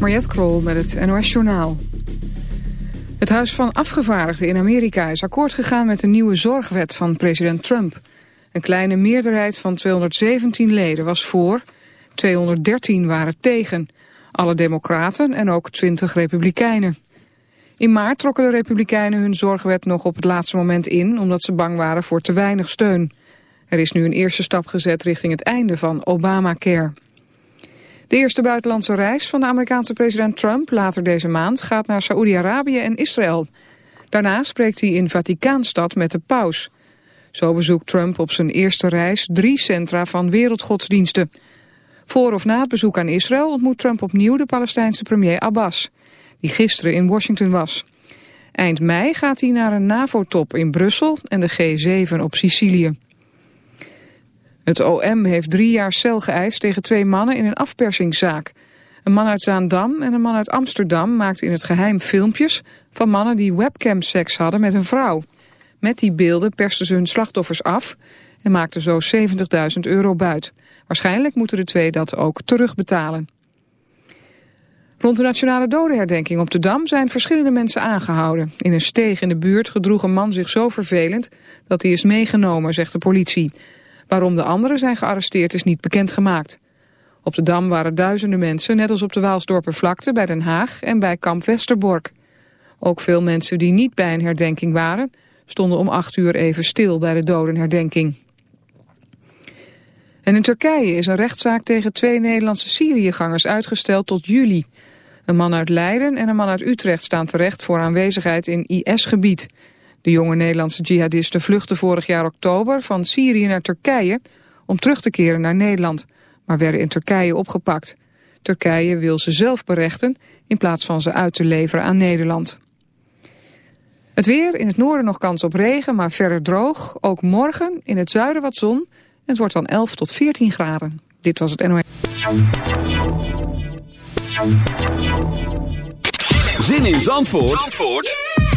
Mariette Krol met het NOS Journaal. Het Huis van Afgevaardigden in Amerika is akkoord gegaan met de nieuwe zorgwet van president Trump. Een kleine meerderheid van 217 leden was voor, 213 waren tegen. Alle democraten en ook 20 republikeinen. In maart trokken de republikeinen hun zorgwet nog op het laatste moment in... omdat ze bang waren voor te weinig steun. Er is nu een eerste stap gezet richting het einde van Obamacare. De eerste buitenlandse reis van de Amerikaanse president Trump later deze maand gaat naar Saoedi-Arabië en Israël. Daarna spreekt hij in Vaticaanstad met de paus. Zo bezoekt Trump op zijn eerste reis drie centra van wereldgodsdiensten. Voor of na het bezoek aan Israël ontmoet Trump opnieuw de Palestijnse premier Abbas, die gisteren in Washington was. Eind mei gaat hij naar een NAVO-top in Brussel en de G7 op Sicilië. Het OM heeft drie jaar cel geëist tegen twee mannen in een afpersingszaak. Een man uit Zaandam en een man uit Amsterdam maakten in het geheim filmpjes van mannen die webcam-seks hadden met een vrouw. Met die beelden persten ze hun slachtoffers af en maakten zo 70.000 euro buit. Waarschijnlijk moeten de twee dat ook terugbetalen. Rond de nationale dodenherdenking op de Dam zijn verschillende mensen aangehouden. In een steeg in de buurt gedroeg een man zich zo vervelend dat hij is meegenomen, zegt de politie. Waarom de anderen zijn gearresteerd is niet bekendgemaakt. Op de Dam waren duizenden mensen, net als op de Waalsdorpervlakte bij Den Haag en bij kamp Westerbork. Ook veel mensen die niet bij een herdenking waren, stonden om acht uur even stil bij de dodenherdenking. En in Turkije is een rechtszaak tegen twee Nederlandse Syriëgangers uitgesteld tot juli. Een man uit Leiden en een man uit Utrecht staan terecht voor aanwezigheid in IS-gebied. De jonge Nederlandse jihadisten vluchtten vorig jaar oktober van Syrië naar Turkije om terug te keren naar Nederland, maar werden in Turkije opgepakt. Turkije wil ze zelf berechten in plaats van ze uit te leveren aan Nederland. Het weer, in het noorden nog kans op regen, maar verder droog. Ook morgen, in het zuiden wat zon. Het wordt dan 11 tot 14 graden. Dit was het NOS. Zin in Zandvoort, Zandvoort?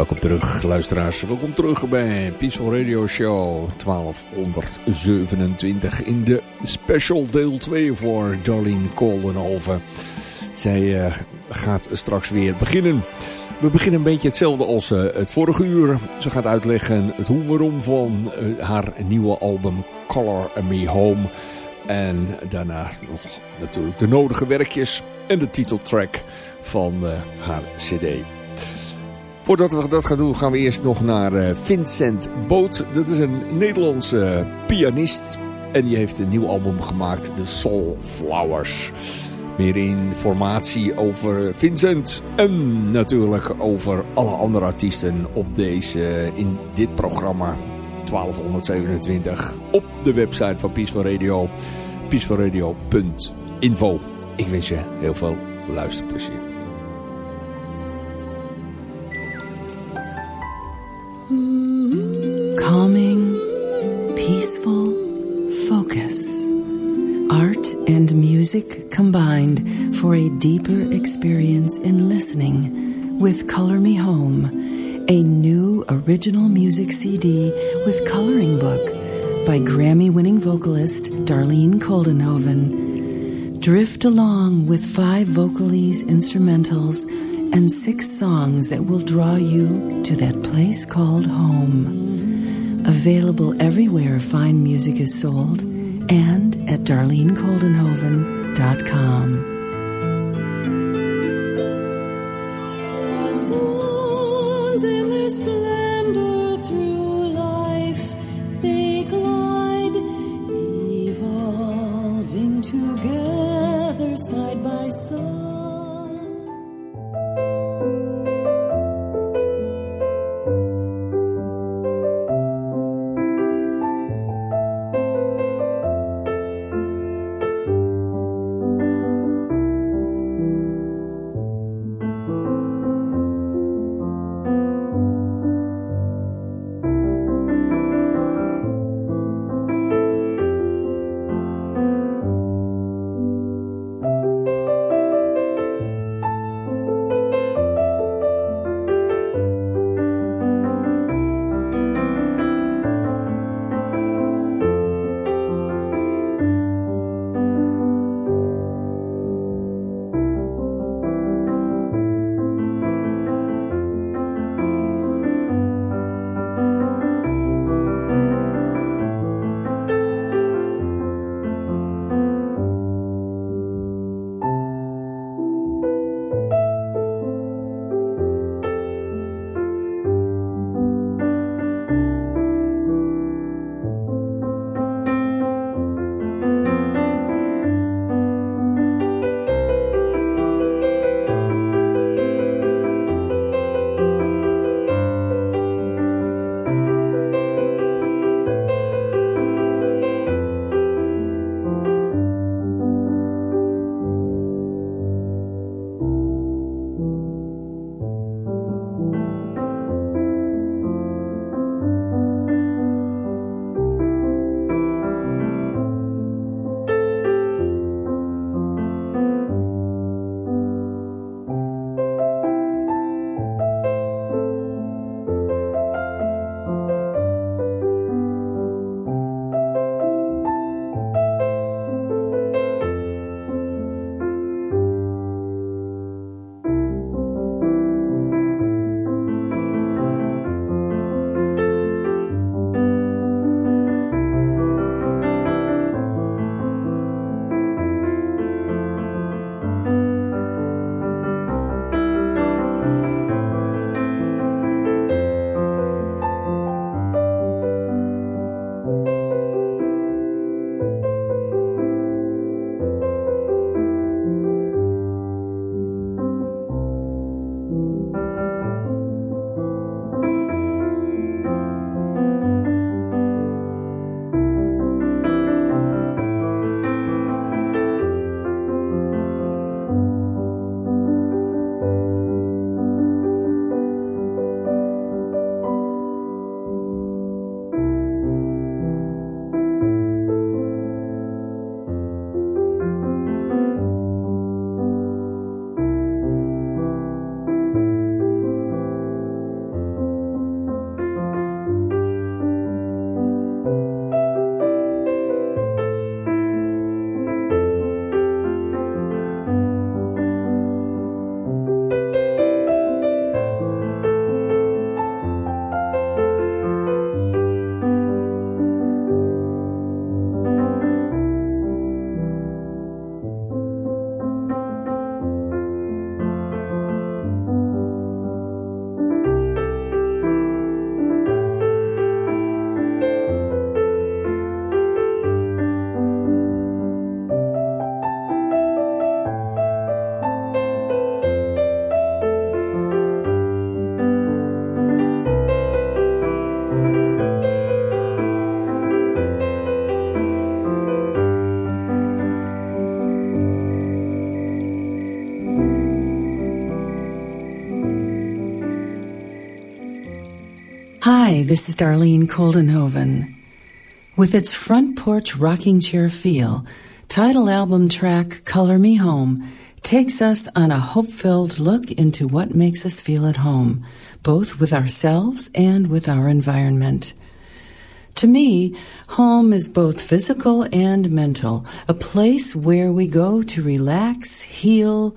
Welkom terug, luisteraars. Welkom terug bij Peaceful Radio Show 1227 in de special deel 2 voor Darlene Koldenhoven. Zij uh, gaat straks weer beginnen. We beginnen een beetje hetzelfde als uh, het vorige uur. Ze gaat uitleggen het hoe waarom van uh, haar nieuwe album Color Me Home. En daarna nog natuurlijk de nodige werkjes en de titeltrack van haar cd. Voordat we dat gaan doen gaan we eerst nog naar uh, Vincent Boot. Dat is een Nederlandse pianist. En die heeft een nieuw album gemaakt, The Soul Flowers. Meer informatie over Vincent en natuurlijk over alle andere artiesten op deze, in dit programma 1227 op de website van Peaceful Radio, peacefulradio.info. Ik wens je heel veel luisterplezier. Calming, peaceful focus. Art and music combined for a deeper experience in listening with Color Me Home, a new original music CD with coloring book by Grammy winning vocalist Darlene Koldenhoven. Drift along with five vocalese instrumentals and six songs that will draw you to that place called home. Available everywhere fine music is sold and at darlenekoldenhoven.com. Hi, this is Darlene Koldenhoven. With its front porch rocking chair feel, title album track Color Me Home takes us on a hope filled look into what makes us feel at home, both with ourselves and with our environment. To me, home is both physical and mental, a place where we go to relax, heal,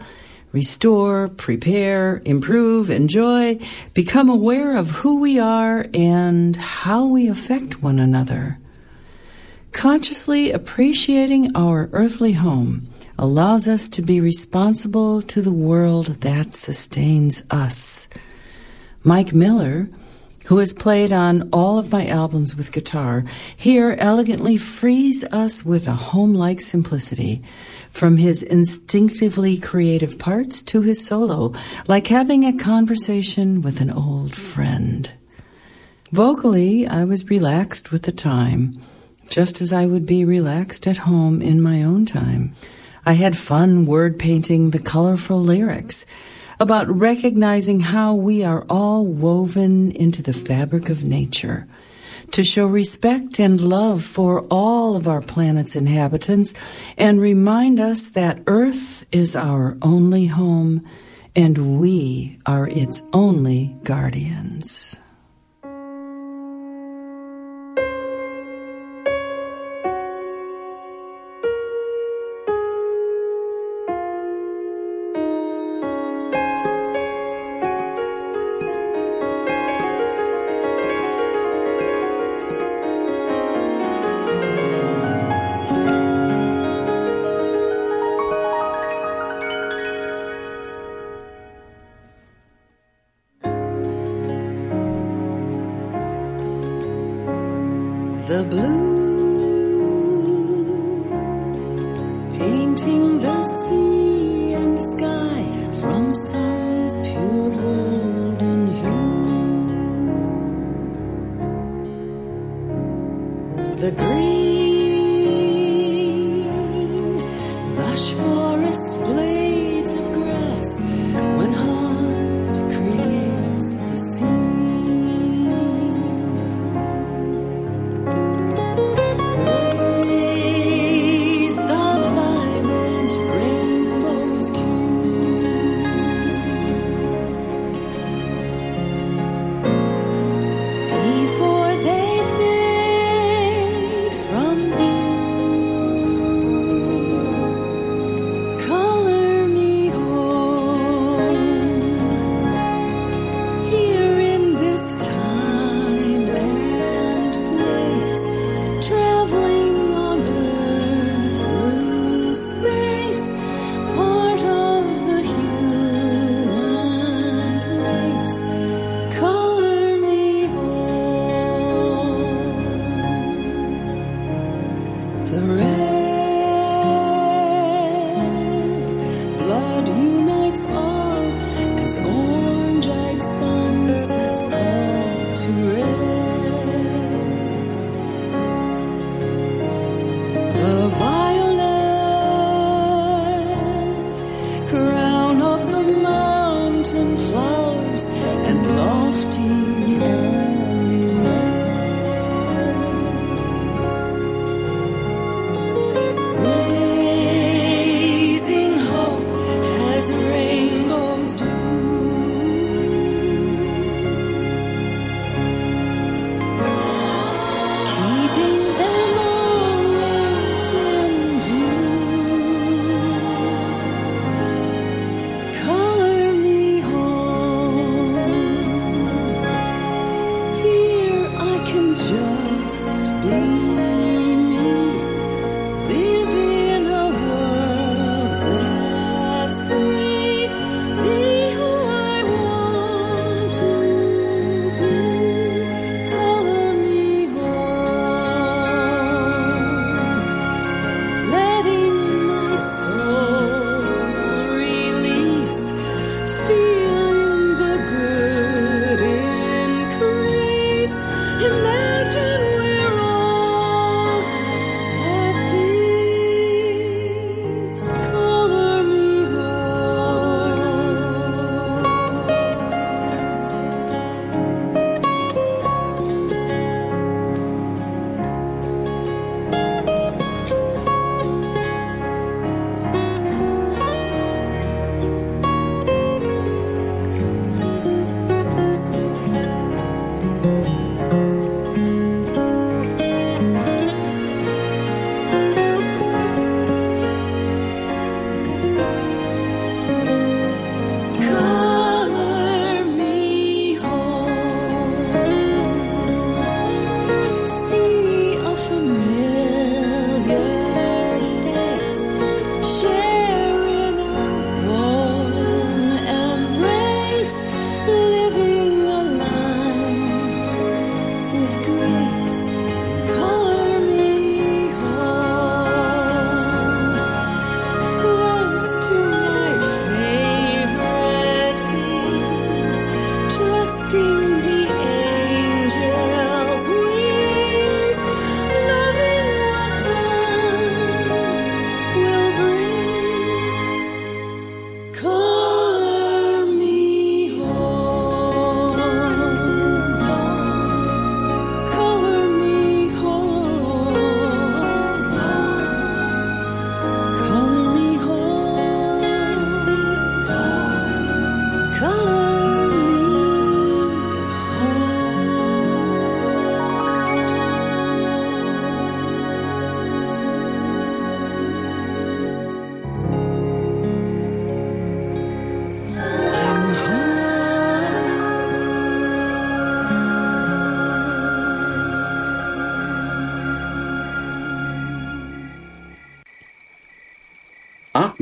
restore, prepare, improve, enjoy, become aware of who we are and how we affect one another. Consciously appreciating our earthly home allows us to be responsible to the world that sustains us. Mike Miller, who has played on all of my albums with guitar, here elegantly frees us with a home like simplicity from his instinctively creative parts to his solo, like having a conversation with an old friend. Vocally, I was relaxed with the time, just as I would be relaxed at home in my own time. I had fun word painting the colorful lyrics about recognizing how we are all woven into the fabric of nature to show respect and love for all of our planet's inhabitants and remind us that Earth is our only home and we are its only guardians.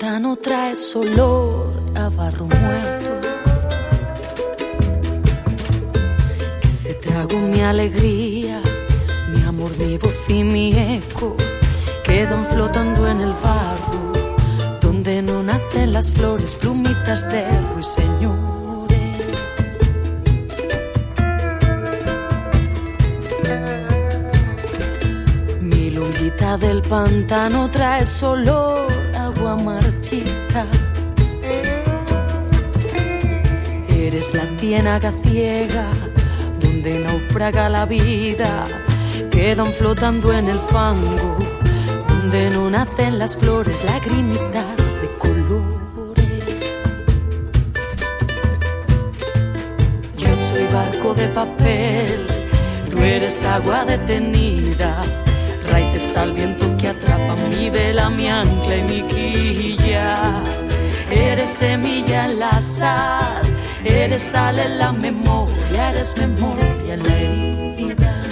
Pantano trae olor a barro muerto. Que se trago mi alegría, mi amor, mi voz y mi eco quedan flotando en el barro, donde no nacen las flores, plumitas de lunguita del pantano trae olor marchita. Eres la ciénaga ciega donde naufraga la vida. Quedan flotando en el fango donde no nacen las flores, lagrimitas de colores. Yo soy barco de papel, tú eres agua detenida raíces al viento que atrapa mi vela, mi ancla y mi quilla. Eres semilla en la sal, eres sal en la memoria, eres memoria en la herida.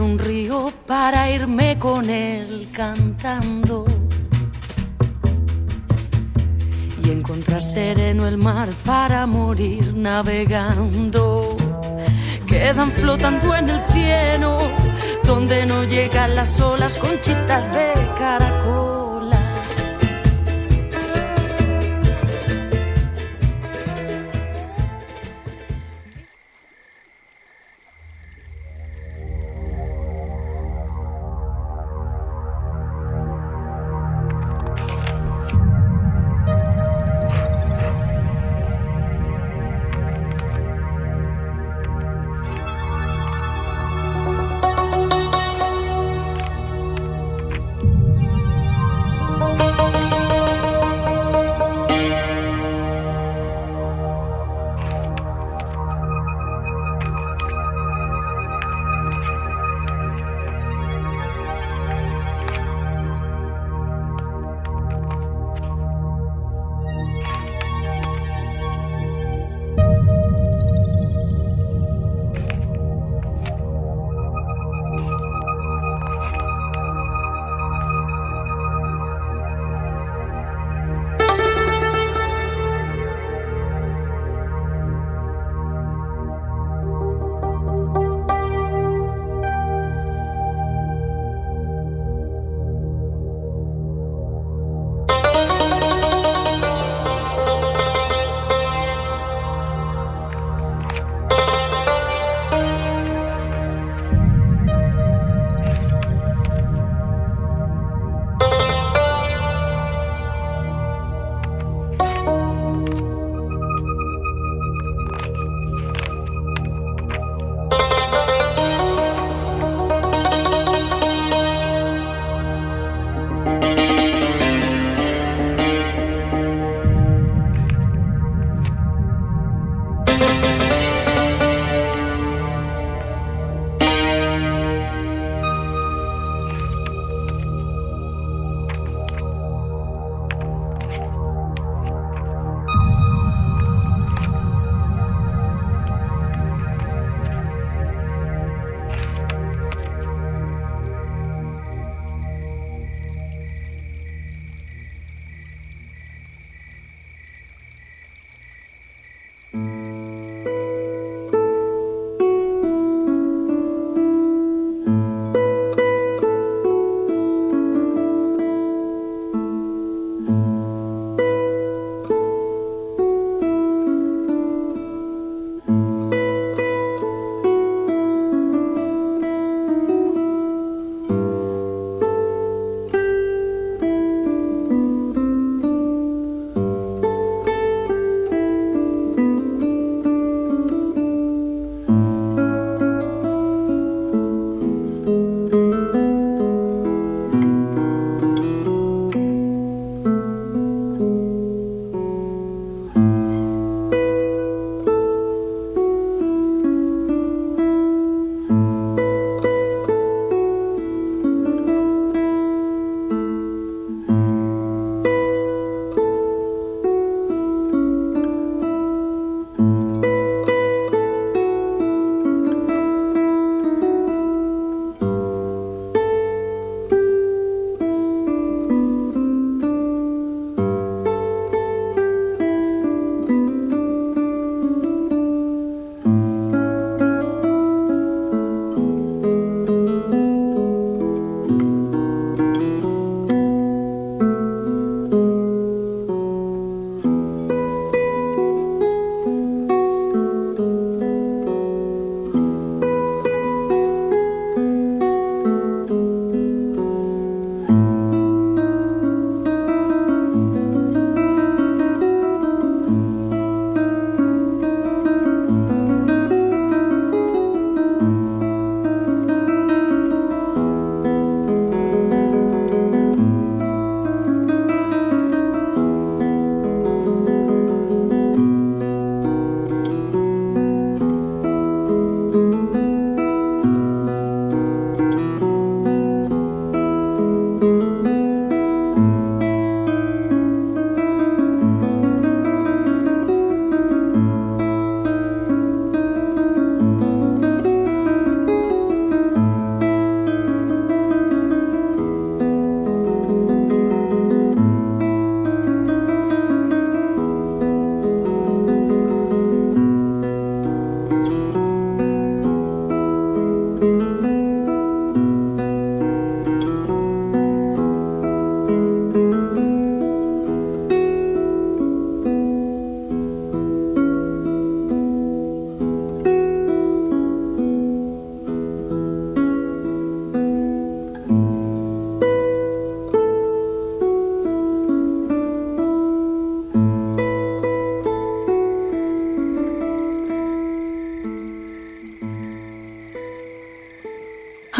Un río para irme con él cantando. Y encontrar sereno el mar para morir navegando. Quedan flotando en el cielo, donde no llegan las olas conchitas de caracol.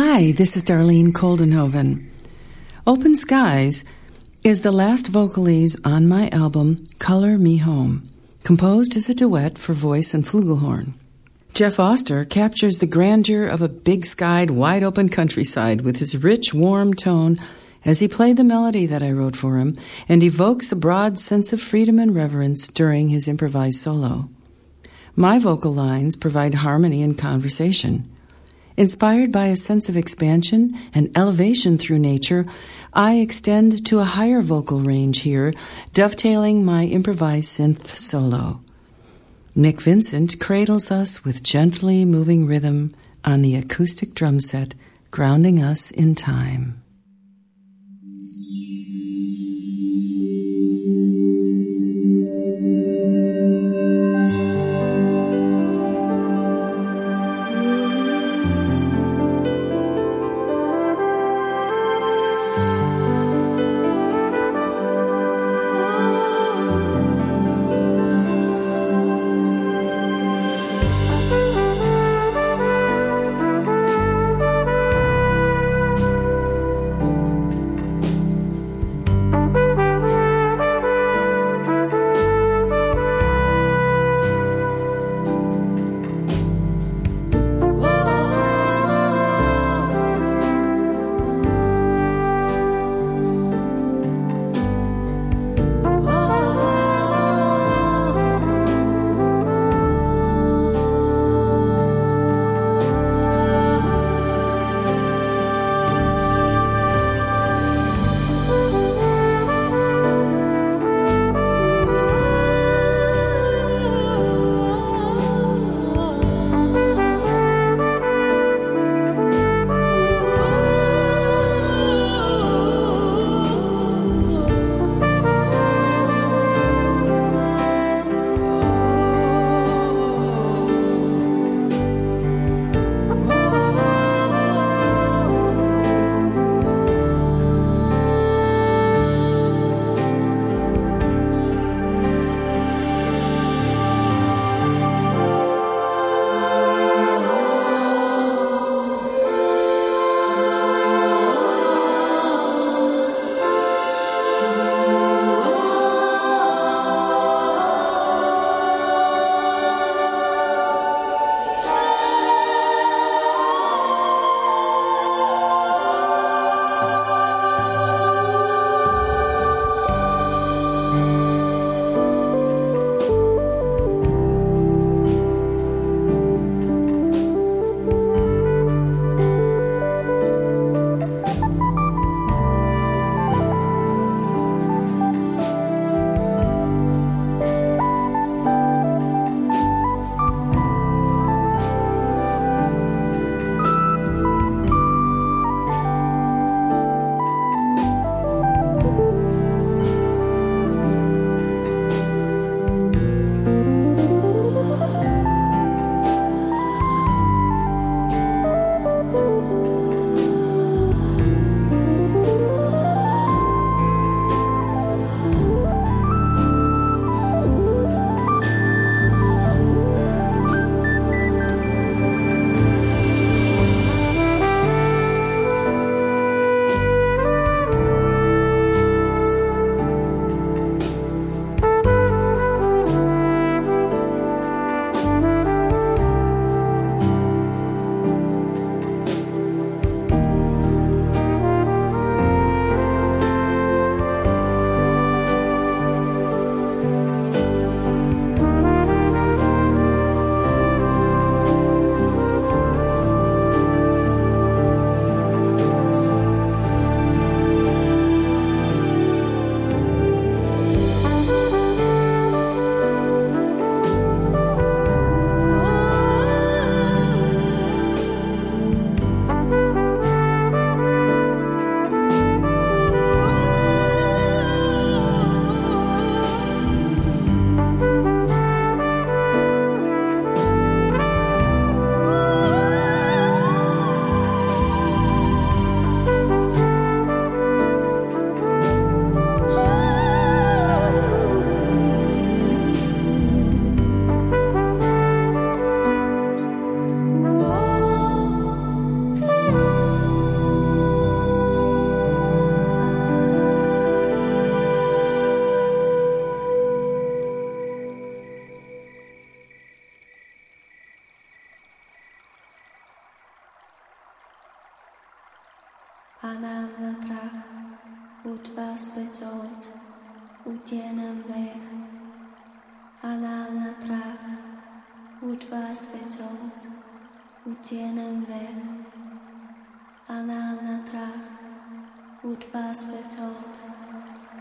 Hi, this is Darlene Koldenhoven. Open Skies is the last vocalese on my album Color Me Home, composed as a duet for voice and flugelhorn. Jeff Oster captures the grandeur of a big skied, wide open countryside with his rich, warm tone as he played the melody that I wrote for him and evokes a broad sense of freedom and reverence during his improvised solo. My vocal lines provide harmony and conversation. Inspired by a sense of expansion and elevation through nature, I extend to a higher vocal range here, dovetailing my improvised synth solo. Nick Vincent cradles us with gently moving rhythm on the acoustic drum set, grounding us in time.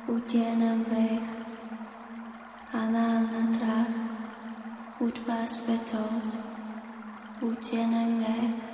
utěnem dech a na trach, utvář betos, utěnem dech.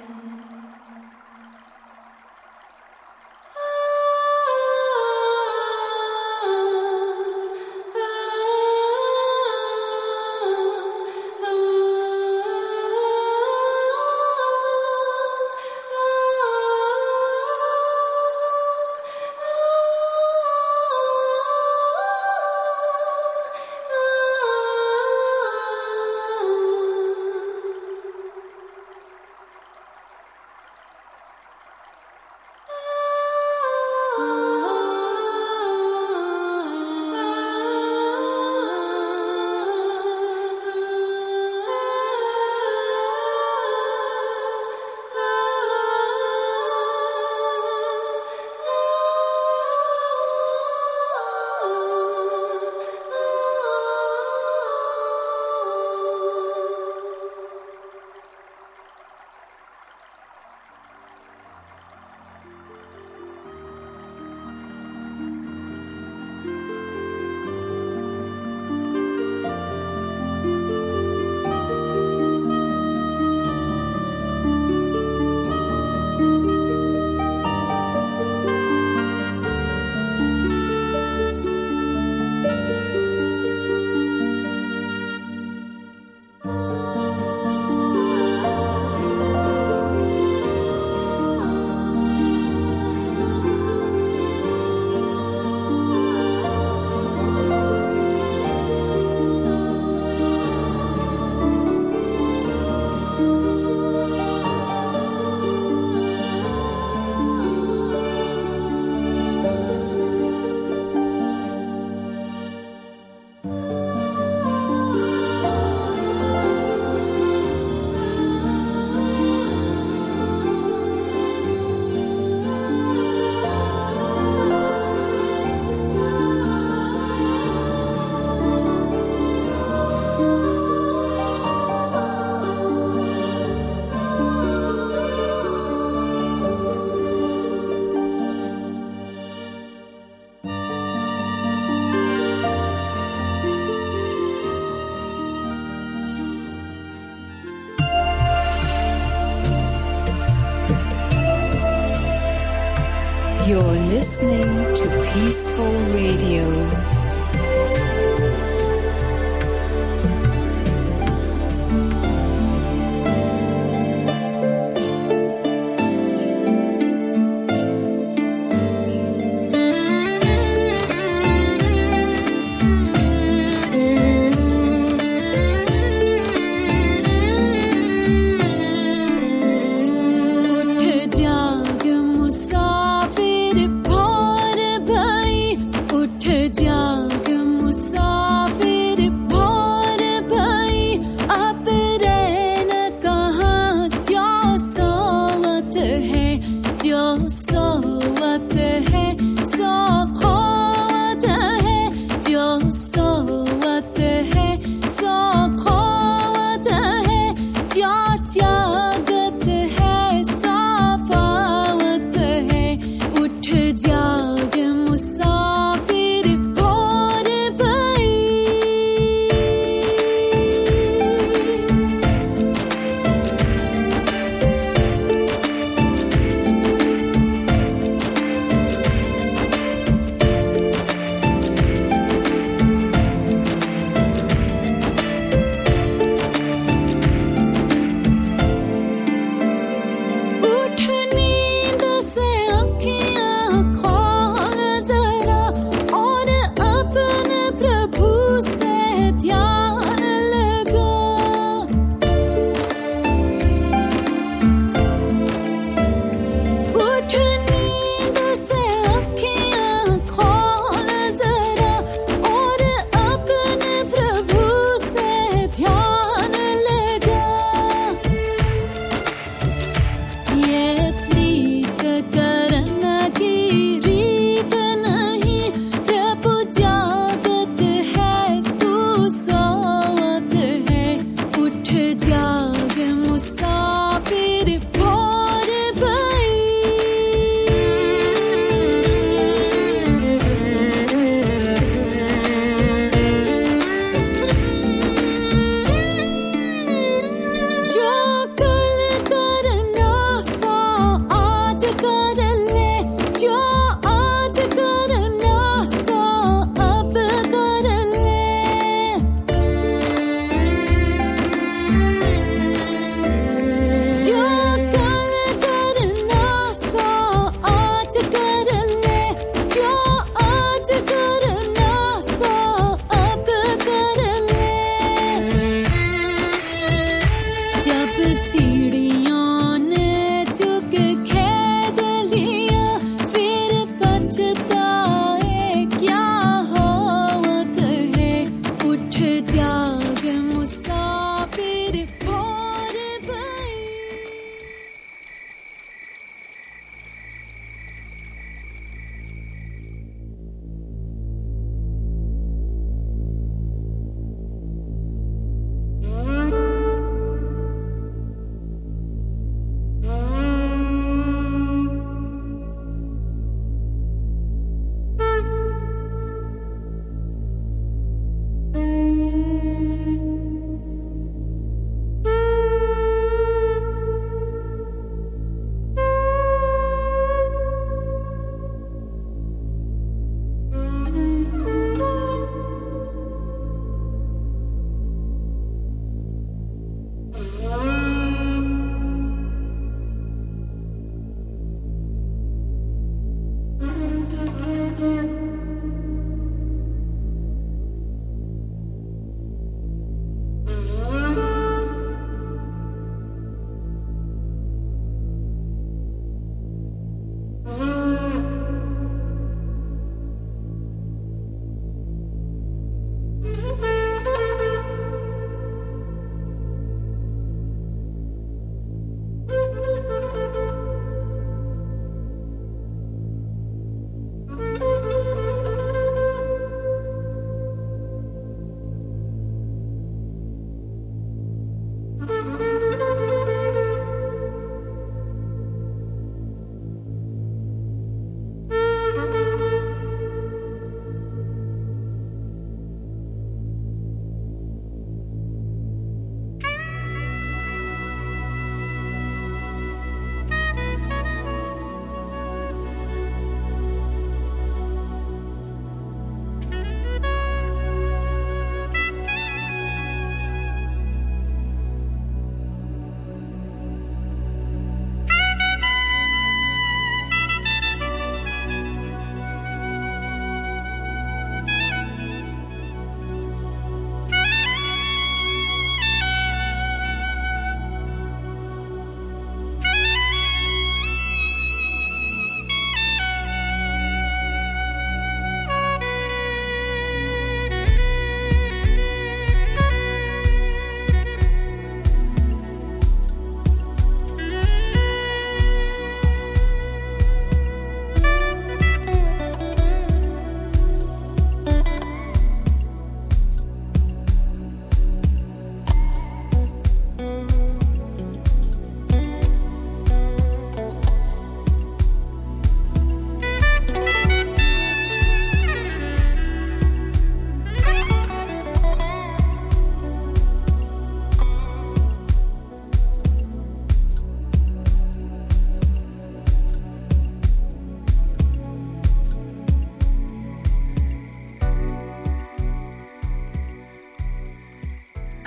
चिड़िया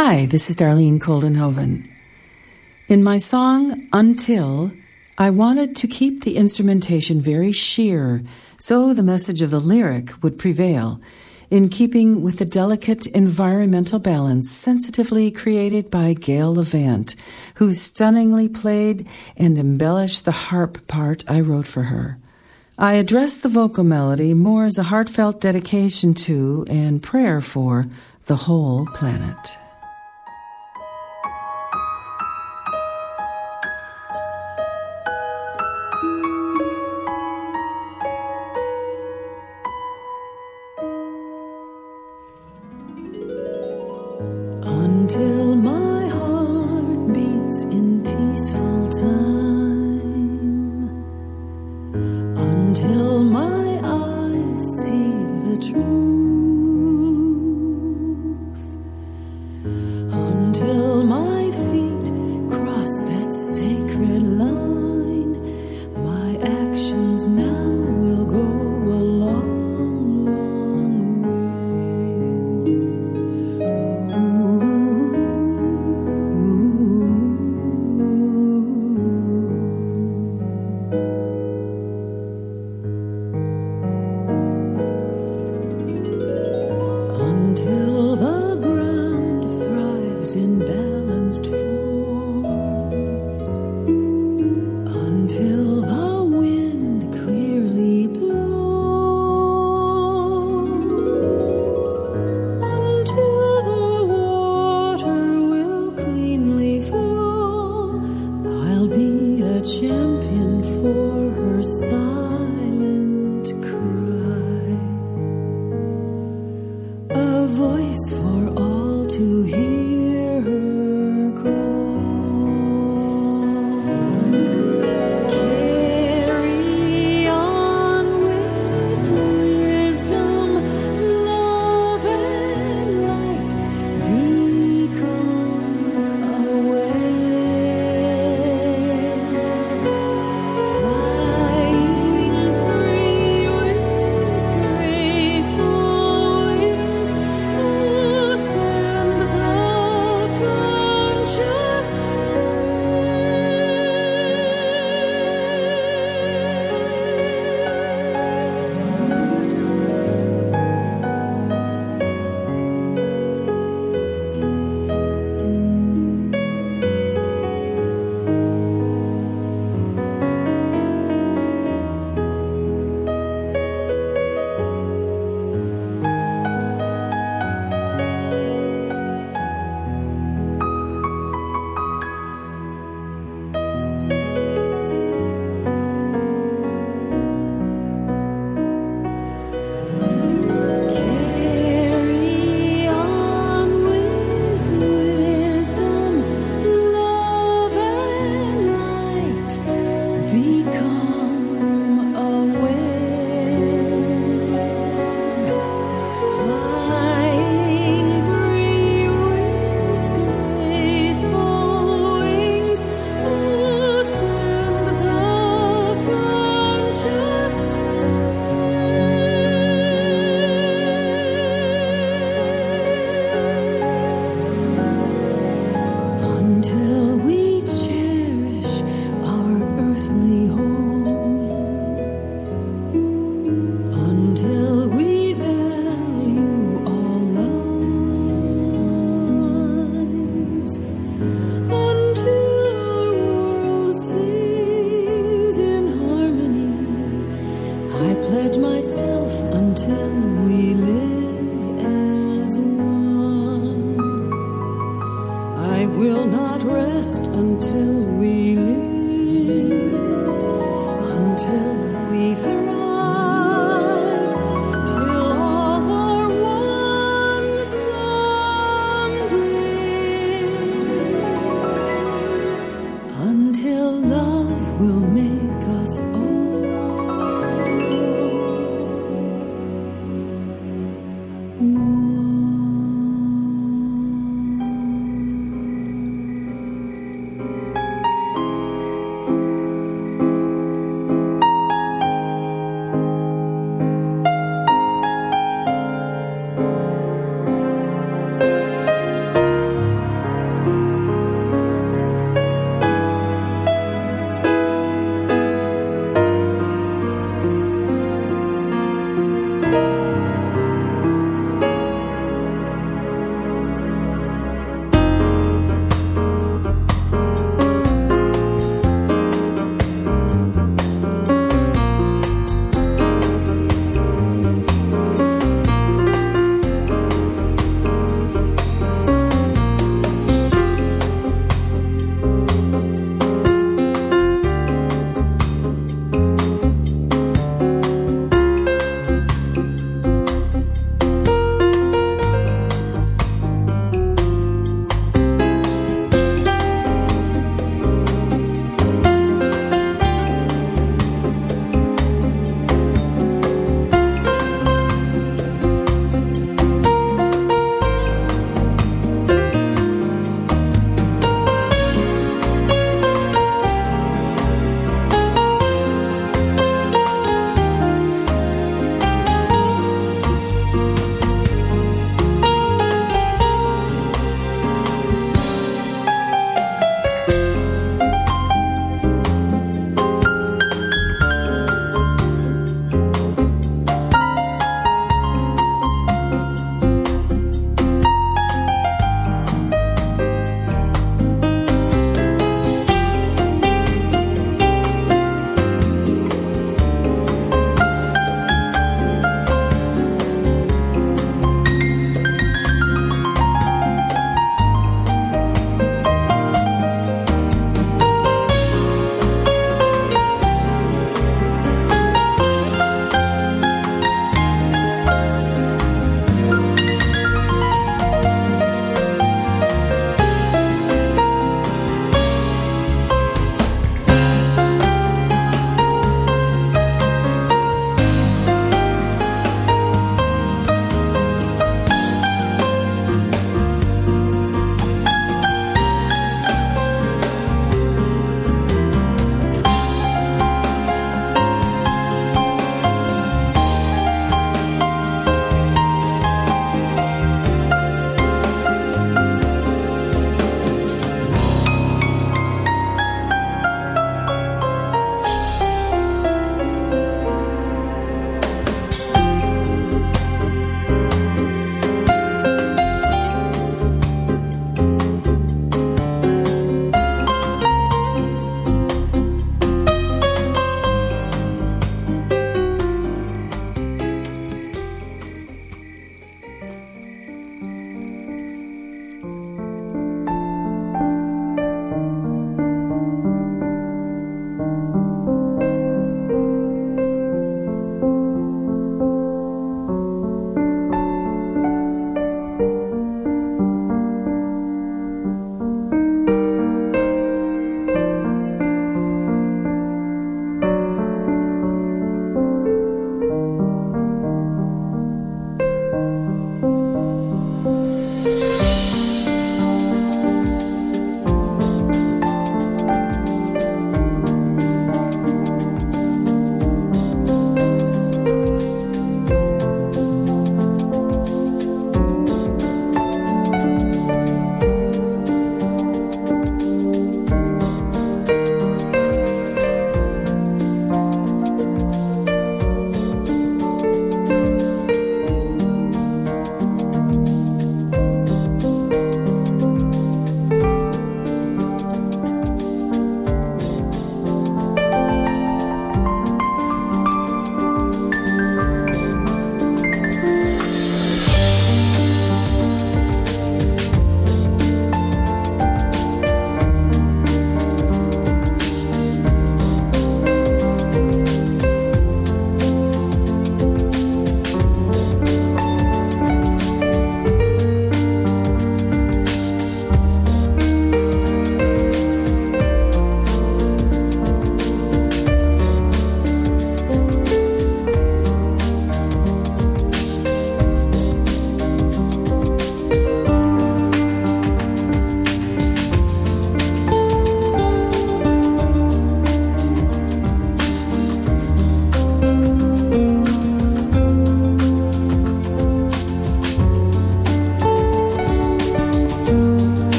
Hi, this is Darlene Koldenhoven. In my song Until, I wanted to keep the instrumentation very sheer so the message of the lyric would prevail, in keeping with the delicate environmental balance sensitively created by Gayle Levant, who stunningly played and embellished the harp part I wrote for her. I addressed the vocal melody more as a heartfelt dedication to and prayer for the whole planet.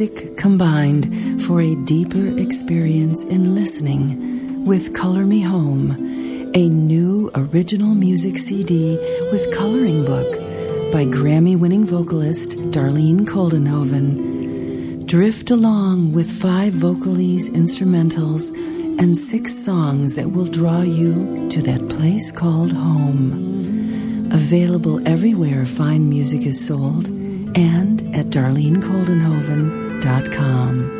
Music combined for a deeper experience in listening with Color Me Home, a new original music CD with coloring book by Grammy winning vocalist Darlene Koldenhoven. Drift along with five vocalese instrumentals and six songs that will draw you to that place called home. Available everywhere fine music is sold and at darlenekoldenhoven.com.